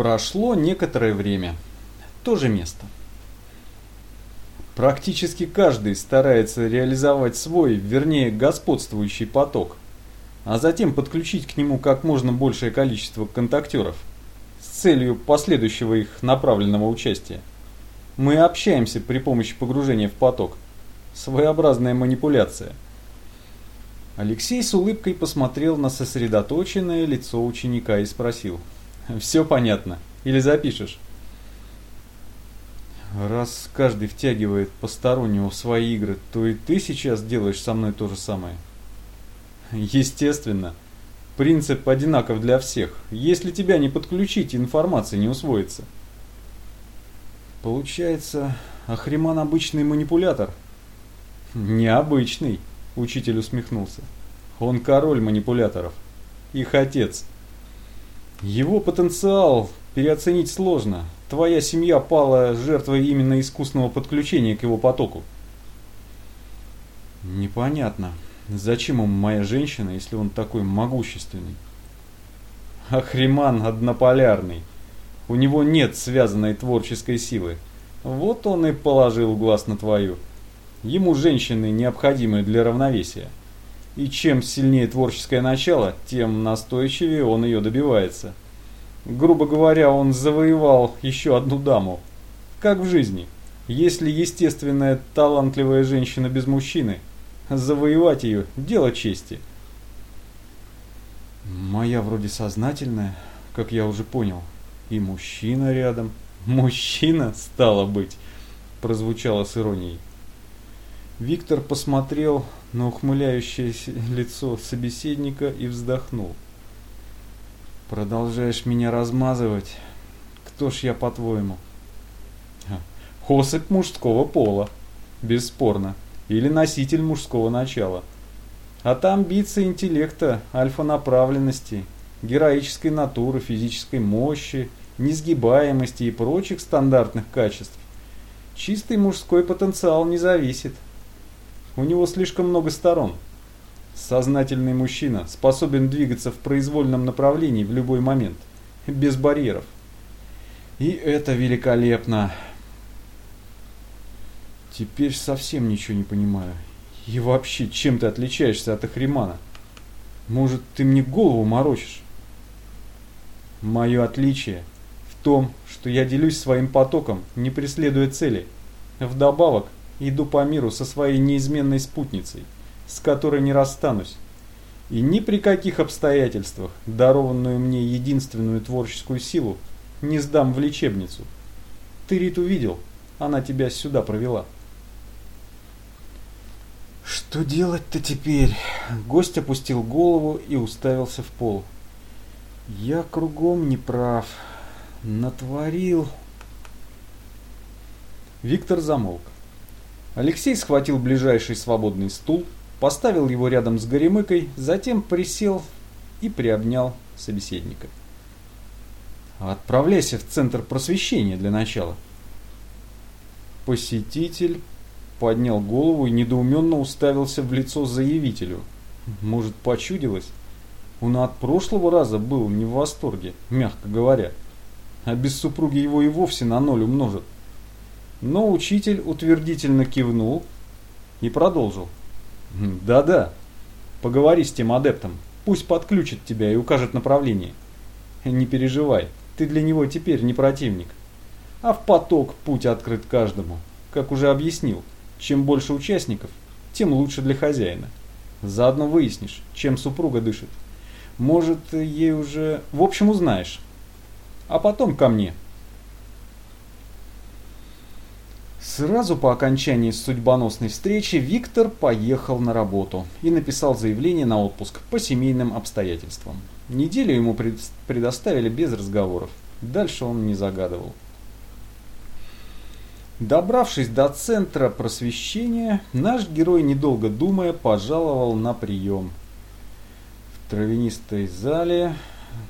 Прошло некоторое время. То же место. Практически каждый старается реализовать свой, вернее, господствующий поток, а затем подключить к нему как можно большее количество контактеров с целью последующего их направленного участия. Мы общаемся при помощи погружения в поток. Своеобразная манипуляция. Алексей с улыбкой посмотрел на сосредоточенное лицо ученика и спросил. «Все понятно? Или запишешь?» Раз каждый втягивает постороннего в свои игры, то и ты сейчас делаешь со мной то же самое. Естественно. Принцип одинаков для всех. Если тебя не подключить, информация не усвоится. Получается, Ахриман обычный манипулятор? Необычный, учитель усмехнулся. Он король манипуляторов. Их отец. Его потенциал переоценить сложно. Твоя семья пала жертвой именно искусственного подключения к его потоку. Непонятно, зачем ему моя женщина, если он такой могущественный? Ахриман однополярный. У него нет связанной творческой силы. Вот он и положил глаз на твою. Ему женщины необходимы для равновесия. И чем сильнее творческое начало, тем настойчивее он ее добивается. Грубо говоря, он завоевал еще одну даму. Как в жизни. Если естественная талантливая женщина без мужчины, завоевать ее – дело чести. Моя вроде сознательная, как я уже понял. И мужчина рядом. Мужчина, стало быть, прозвучало с иронией. Виктор посмотрел на ухмыляющееся лицо собеседника и вздохнул. Продолжаешь меня размазывать? Кто ж я, по-твоему? Особь мужского пола, бесспорно, или носитель мужского начала. От амбиций интеллекта, альфа-направленности, героической натуры, физической мощи, несгибаемости и прочих стандартных качеств. Чистый мужской потенциал не зависит. У него слишком много сторон – Сознательный мужчина способен двигаться в произвольном направлении в любой момент, без барьеров. И это великолепно. Теперь совсем ничего не понимаю. И вообще, чем ты отличаешься от Ахримана? Может, ты мне голову морочишь? Мое отличие в том, что я делюсь своим потоком, не преследуя цели. Вдобавок, иду по миру со своей неизменной спутницей – с которой не расстанусь. И ни при каких обстоятельствах дарованную мне единственную творческую силу не сдам в лечебницу. Ты Риту видел, она тебя сюда провела. Что делать-то теперь? Гость опустил голову и уставился в пол. Я кругом не прав. Натворил. Виктор замолк. Алексей схватил ближайший свободный стул, поставил его рядом с Горемыкой, затем присел и приобнял собеседника. «Отправляйся в центр просвещения для начала». Посетитель поднял голову и недоуменно уставился в лицо заявителю. Может, почудилось? Он от прошлого раза был не в восторге, мягко говоря. А без супруги его и вовсе на ноль умножит. Но учитель утвердительно кивнул и продолжил. Да-да. Поговори с тем адептом. Пусть подключит тебя и укажет направление. Не переживай, ты для него теперь не противник. А в поток путь открыт каждому. Как уже объяснил, чем больше участников, тем лучше для хозяина. Заодно выяснишь, чем супруга дышит. Может, ей уже... В общем, узнаешь. А потом ко мне. Сразу по окончании судьбоносной встречи Виктор поехал на работу и написал заявление на отпуск по семейным обстоятельствам. Неделю ему предоставили без разговоров. Дальше он не загадывал. Добравшись до центра просвещения, наш герой, недолго думая, пожаловал на прием. В травянистой зале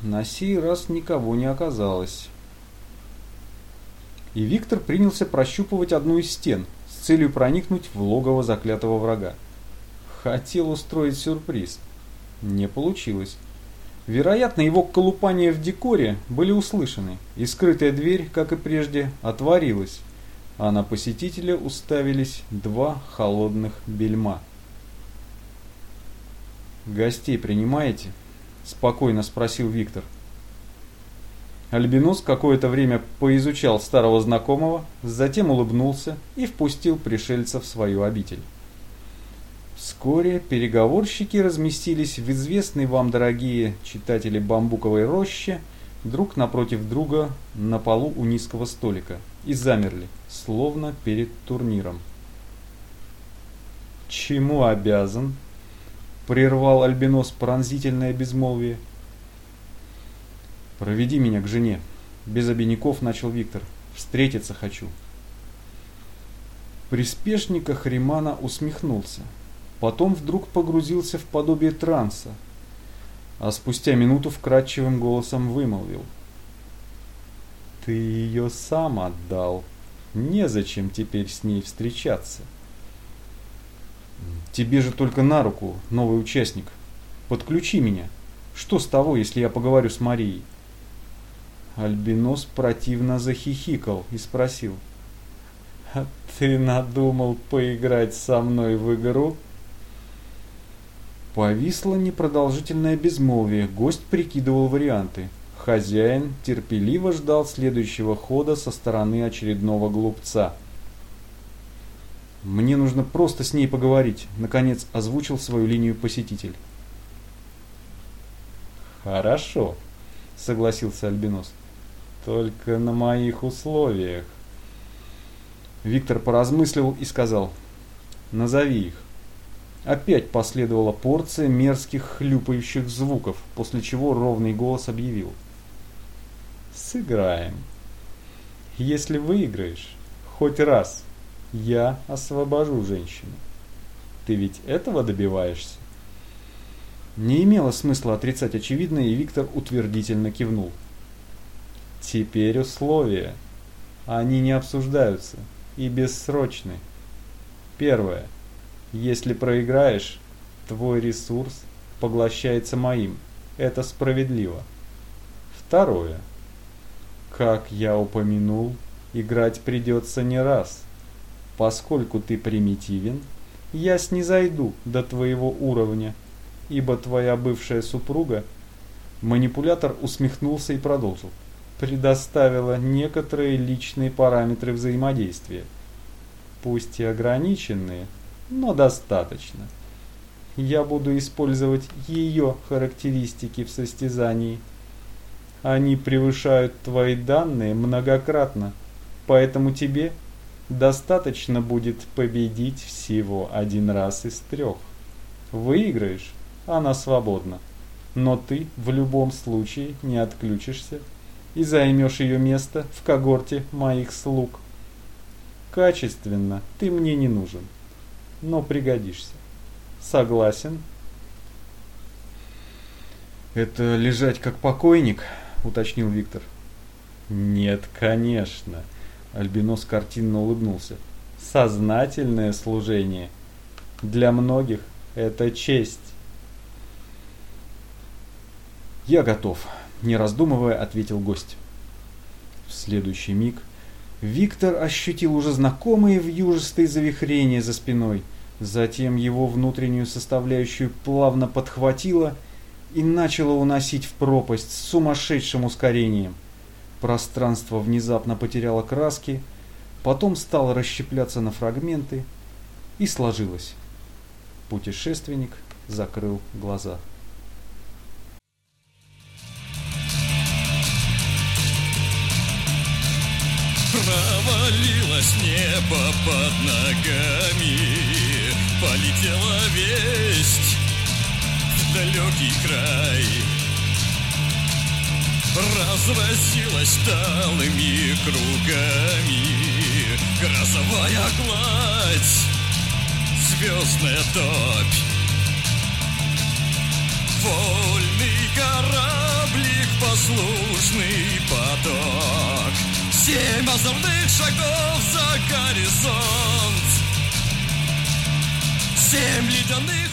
на сей раз никого не оказалось и Виктор принялся прощупывать одну из стен с целью проникнуть в логово заклятого врага. Хотел устроить сюрприз. Не получилось. Вероятно, его колупания в декоре были услышаны, и скрытая дверь, как и прежде, отворилась, а на посетителя уставились два холодных бельма. «Гостей принимаете?» – спокойно спросил Виктор. Альбинос какое-то время поизучал старого знакомого, затем улыбнулся и впустил пришельца в свою обитель. Вскоре переговорщики разместились в известной вам, дорогие читатели, бамбуковой роще, друг напротив друга на полу у низкого столика, и замерли, словно перед турниром. «Чему обязан?» – прервал Альбинос пронзительное безмолвие. «Проведи меня к жене», – без обиняков начал Виктор. «Встретиться хочу». Приспешника Хримана усмехнулся. Потом вдруг погрузился в подобие транса, а спустя минуту вкрадчивым голосом вымолвил. «Ты ее сам отдал. Незачем теперь с ней встречаться». «Тебе же только на руку, новый участник. Подключи меня. Что с того, если я поговорю с Марией?» Альбинос противно захихикал и спросил. «А ты надумал поиграть со мной в игру?» Повисло непродолжительное безмолвие, гость прикидывал варианты. Хозяин терпеливо ждал следующего хода со стороны очередного глупца. «Мне нужно просто с ней поговорить», — наконец озвучил свою линию посетитель. «Хорошо», — согласился Альбинос. «Только на моих условиях». Виктор поразмыслил и сказал, «Назови их». Опять последовала порция мерзких хлюпающих звуков, после чего ровный голос объявил. «Сыграем. Если выиграешь, хоть раз, я освобожу женщину. Ты ведь этого добиваешься?» Не имело смысла отрицать очевидное, и Виктор утвердительно кивнул. «Теперь условия. Они не обсуждаются и бессрочны. Первое – если проиграешь, твой ресурс поглощается моим. Это справедливо. Второе. Как я упомянул, играть придется не раз. Поскольку ты примитивен, я снизойду до твоего уровня, ибо твоя бывшая супруга, манипулятор усмехнулся и продолжил, предоставила некоторые личные параметры взаимодействия, пусть и ограниченные, но достаточно. Я буду использовать ее характеристики в состязании. Они превышают твои данные многократно, поэтому тебе достаточно будет победить всего один раз из трех. Выиграешь, она свободна, но ты в любом случае не отключишься и займешь ее место в когорте моих слуг. Качественно ты мне не нужен но пригодишься. Согласен? Это лежать как покойник, уточнил Виктор. Нет, конечно. Альбинос картинно улыбнулся. Сознательное служение. Для многих это честь. Я готов, не раздумывая, ответил гость. В следующий миг Виктор ощутил уже знакомые вьюжистые завихрения за спиной. Затем его внутреннюю составляющую плавно подхватило и начало уносить в пропасть с сумасшедшим ускорением. Пространство внезапно потеряло краски, потом стало расщепляться на фрагменты и сложилось. Путешественник закрыл глаза. Провалилось небо под ногами Полетела весть в далекий край. Разразилась талыми кругами Грозовая гладь, звездная топь. Вольный кораблик, послушный поток Семь озорных шагов за горизонт. Семь ледяных